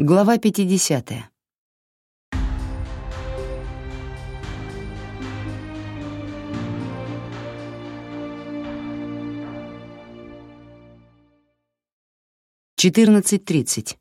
Глава 50. Четырнадцать тридцать.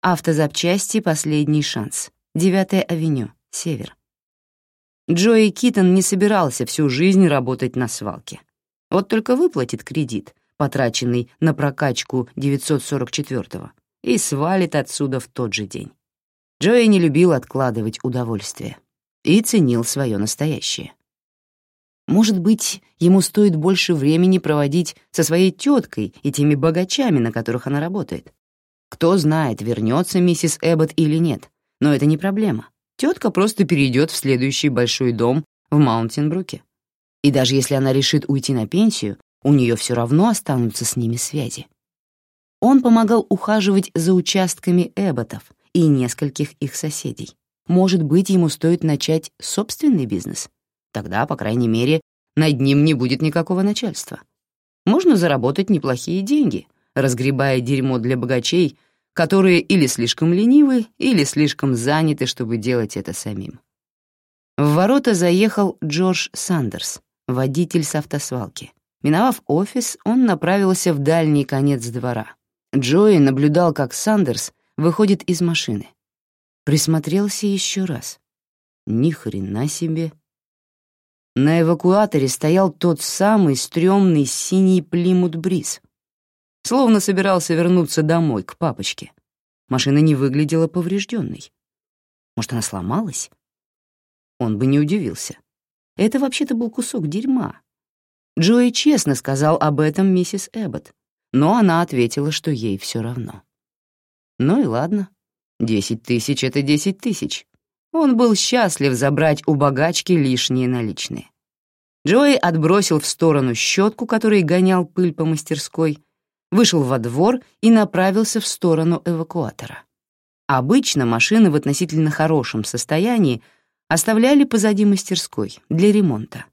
Автозапчасти «Последний шанс». Девятая авеню, север. Джои Китон не собирался всю жизнь работать на свалке. Вот только выплатит кредит, потраченный на прокачку 944-го, и свалит отсюда в тот же день. Джои не любил откладывать удовольствие и ценил свое настоящее. Может быть, ему стоит больше времени проводить со своей теткой и теми богачами, на которых она работает. Кто знает, вернется миссис Эббот или нет, но это не проблема. Тетка просто перейдет в следующий большой дом в Маунтинбруке. И даже если она решит уйти на пенсию, у нее все равно останутся с ними связи. Он помогал ухаживать за участками Эбботов и нескольких их соседей. Может быть, ему стоит начать собственный бизнес? Тогда, по крайней мере, над ним не будет никакого начальства. Можно заработать неплохие деньги, разгребая дерьмо для богачей, которые или слишком ленивы, или слишком заняты, чтобы делать это самим. В ворота заехал Джордж Сандерс, водитель с автосвалки. Миновав офис, он направился в дальний конец двора. Джои наблюдал, как Сандерс выходит из машины. Присмотрелся еще раз. Ни хрена себе. На эвакуаторе стоял тот самый стрёмный синий Плимут Бриз. Словно собирался вернуться домой, к папочке. Машина не выглядела поврежденной. Может, она сломалась? Он бы не удивился. Это вообще-то был кусок дерьма. Джои честно сказал об этом миссис Эббот но она ответила, что ей все равно. Ну и ладно, десять тысяч — это десять тысяч. Он был счастлив забрать у богачки лишние наличные. Джои отбросил в сторону щетку, которой гонял пыль по мастерской, вышел во двор и направился в сторону эвакуатора. Обычно машины в относительно хорошем состоянии оставляли позади мастерской для ремонта.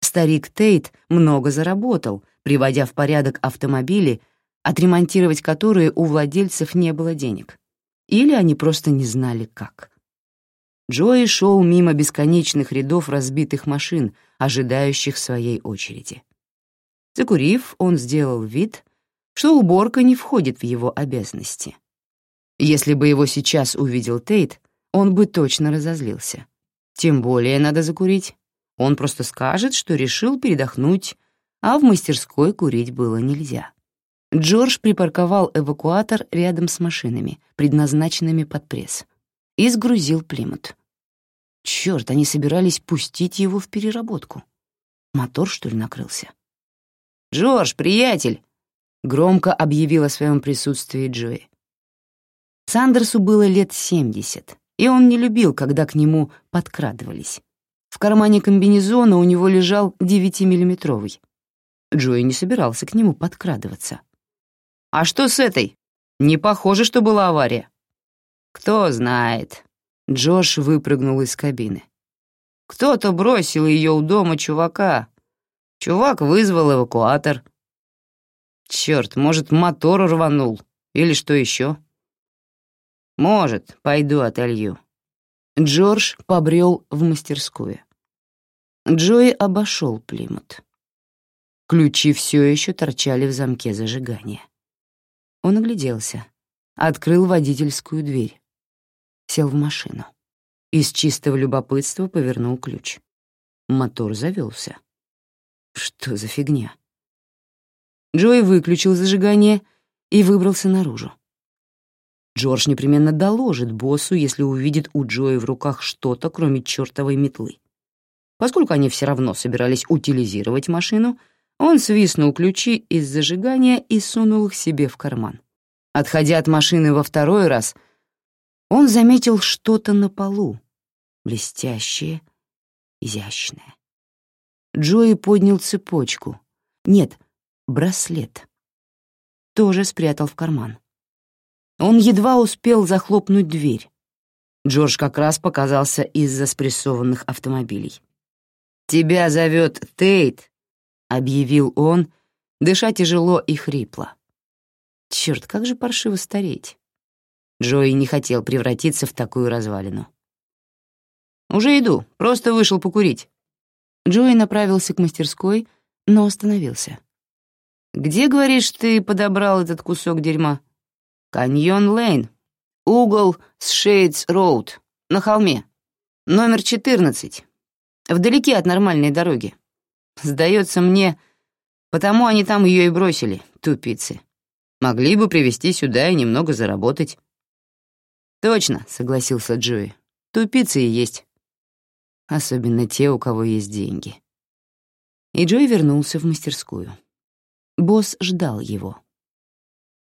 Старик Тейт много заработал, приводя в порядок автомобили, отремонтировать которые у владельцев не было денег. Или они просто не знали, как. Джои шел мимо бесконечных рядов разбитых машин, ожидающих своей очереди. Закурив, он сделал вид, что уборка не входит в его обязанности. Если бы его сейчас увидел Тейт, он бы точно разозлился. Тем более надо закурить. Он просто скажет, что решил передохнуть а в мастерской курить было нельзя. Джордж припарковал эвакуатор рядом с машинами, предназначенными под пресс, и сгрузил Плимут. Черт, они собирались пустить его в переработку. Мотор, что ли, накрылся? «Джордж, приятель!» — громко объявил о своем присутствии Джои. Сандерсу было лет семьдесят, и он не любил, когда к нему подкрадывались. В кармане комбинезона у него лежал девятимиллиметровый. Джои не собирался к нему подкрадываться. «А что с этой? Не похоже, что была авария». «Кто знает». Джош выпрыгнул из кабины. «Кто-то бросил ее у дома чувака. Чувак вызвал эвакуатор. Черт, может, мотор рванул или что еще?» «Может, пойду отолью». Джордж побрел в мастерскую. Джои обошел Плимут. Ключи все еще торчали в замке зажигания. Он огляделся, открыл водительскую дверь, сел в машину. Из чистого любопытства повернул ключ. Мотор завелся. Что за фигня? Джой выключил зажигание и выбрался наружу. Джордж непременно доложит боссу, если увидит у Джои в руках что-то, кроме чертовой метлы. Поскольку они все равно собирались утилизировать машину — он свистнул ключи из зажигания и сунул их себе в карман. Отходя от машины во второй раз, он заметил что-то на полу, блестящее, изящное. Джои поднял цепочку. Нет, браслет. Тоже спрятал в карман. Он едва успел захлопнуть дверь. Джордж как раз показался из-за спрессованных автомобилей. «Тебя зовет Тейт», — объявил он, дыша тяжело и хрипло. Черт, как же паршиво стареть. Джои не хотел превратиться в такую развалину. «Уже иду, просто вышел покурить». Джои направился к мастерской, но остановился. «Где, говоришь, ты подобрал этот кусок дерьма?» «Каньон Лейн. Угол с Шейдс Роуд. На холме. Номер 14. Вдалеке от нормальной дороги. Сдается мне, потому они там ее и бросили, тупицы. Могли бы привезти сюда и немного заработать». «Точно», — согласился Джои. «Тупицы и есть. Особенно те, у кого есть деньги». И Джои вернулся в мастерскую. Босс ждал его.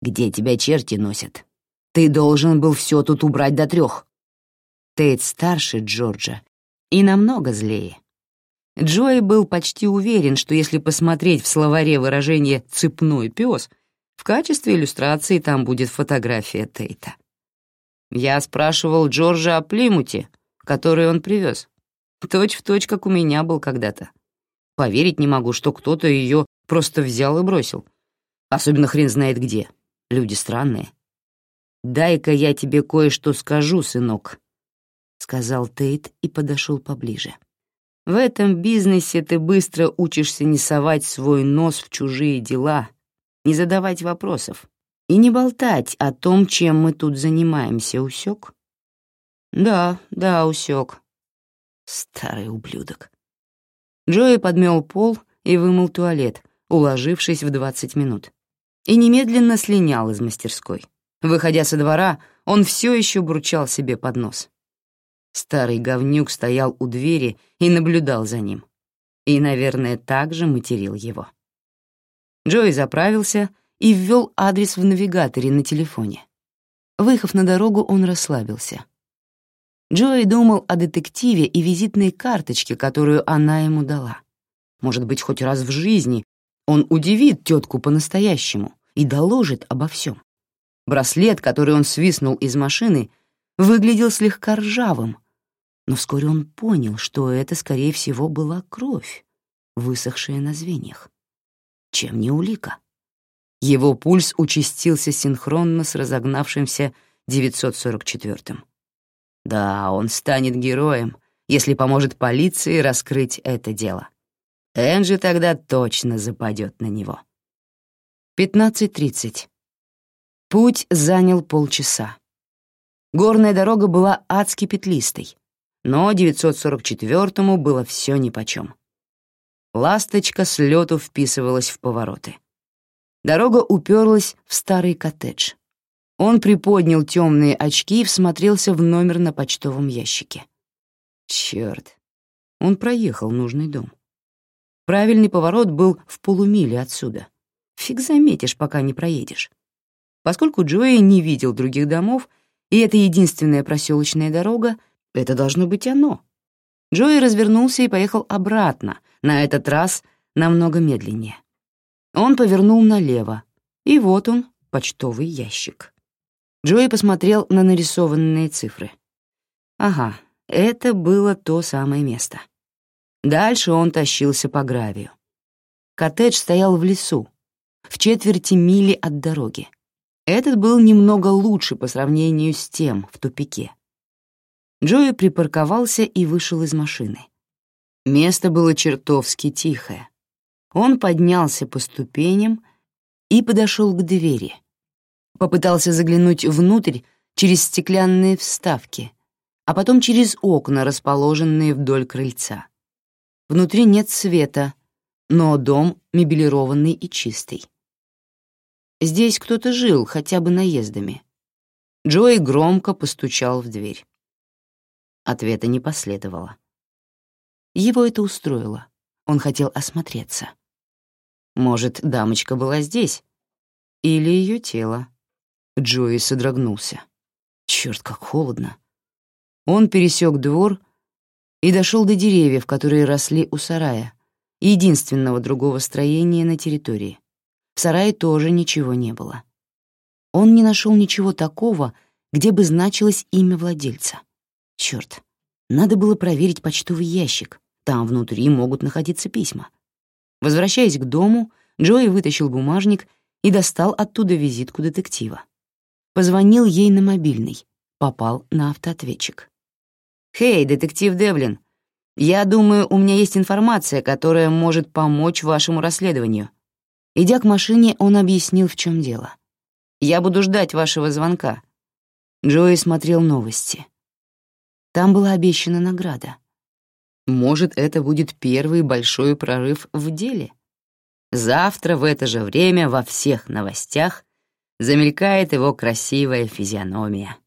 «Где тебя черти носят? Ты должен был все тут убрать до трех. Тейт старше Джорджа и намного злее. Джои был почти уверен, что если посмотреть в словаре выражение «цепной пес», в качестве иллюстрации там будет фотография Тейта. Я спрашивал Джорджа о Плимуте, который он привез. Точь в точь, как у меня был когда-то. Поверить не могу, что кто-то ее Просто взял и бросил. Особенно хрен знает где. Люди странные. «Дай-ка я тебе кое-что скажу, сынок», — сказал Тейт и подошел поближе. «В этом бизнесе ты быстро учишься не совать свой нос в чужие дела, не задавать вопросов и не болтать о том, чем мы тут занимаемся, усек? «Да, да, усек. Старый ублюдок». Джои подмел пол и вымыл туалет, уложившись в 20 минут, и немедленно слинял из мастерской. Выходя со двора, он все еще бурчал себе под нос. Старый говнюк стоял у двери и наблюдал за ним. И, наверное, также материл его. Джои заправился и ввел адрес в навигаторе на телефоне. Выехав на дорогу, он расслабился. Джои думал о детективе и визитной карточке, которую она ему дала. Может быть, хоть раз в жизни он удивит тетку по-настоящему и доложит обо всем. Браслет, который он свистнул из машины, выглядел слегка ржавым, но вскоре он понял, что это, скорее всего, была кровь, высохшая на звеньях. Чем не улика? Его пульс участился синхронно с разогнавшимся 944-м. Да, он станет героем, если поможет полиции раскрыть это дело. Энджи тогда точно западет на него. 15.30. Путь занял полчаса. Горная дорога была адски петлистой, но 944-му было все нипочем. Ласточка с лету вписывалась в повороты. Дорога уперлась в старый коттедж. Он приподнял темные очки и всмотрелся в номер на почтовом ящике. Черт, он проехал нужный дом. Правильный поворот был в полумиле отсюда. Фиг заметишь, пока не проедешь. Поскольку Джои не видел других домов, и это единственная проселочная дорога, это должно быть оно. Джои развернулся и поехал обратно, на этот раз намного медленнее. Он повернул налево, и вот он, почтовый ящик. Джои посмотрел на нарисованные цифры. Ага, это было то самое место. Дальше он тащился по гравию. Коттедж стоял в лесу, в четверти мили от дороги. Этот был немного лучше по сравнению с тем в тупике. Джои припарковался и вышел из машины. Место было чертовски тихое. Он поднялся по ступеням и подошел к двери. Попытался заглянуть внутрь через стеклянные вставки, а потом через окна, расположенные вдоль крыльца. Внутри нет света, но дом мебелированный и чистый. Здесь кто-то жил, хотя бы наездами. Джои громко постучал в дверь. Ответа не последовало. Его это устроило. Он хотел осмотреться. Может, дамочка была здесь? Или ее тело? Джои содрогнулся. Черт, как холодно. Он пересек двор и дошел до деревьев, которые росли у сарая, единственного другого строения на территории. В сарае тоже ничего не было. Он не нашел ничего такого, где бы значилось имя владельца. Черт, надо было проверить почтовый ящик, там внутри могут находиться письма. Возвращаясь к дому, Джои вытащил бумажник и достал оттуда визитку детектива. позвонил ей на мобильный, попал на автоответчик. «Хей, детектив Девлин, я думаю, у меня есть информация, которая может помочь вашему расследованию». Идя к машине, он объяснил, в чем дело. «Я буду ждать вашего звонка». Джои смотрел новости. Там была обещана награда. Может, это будет первый большой прорыв в деле? Завтра в это же время во всех новостях замелькает его красивая физиономия.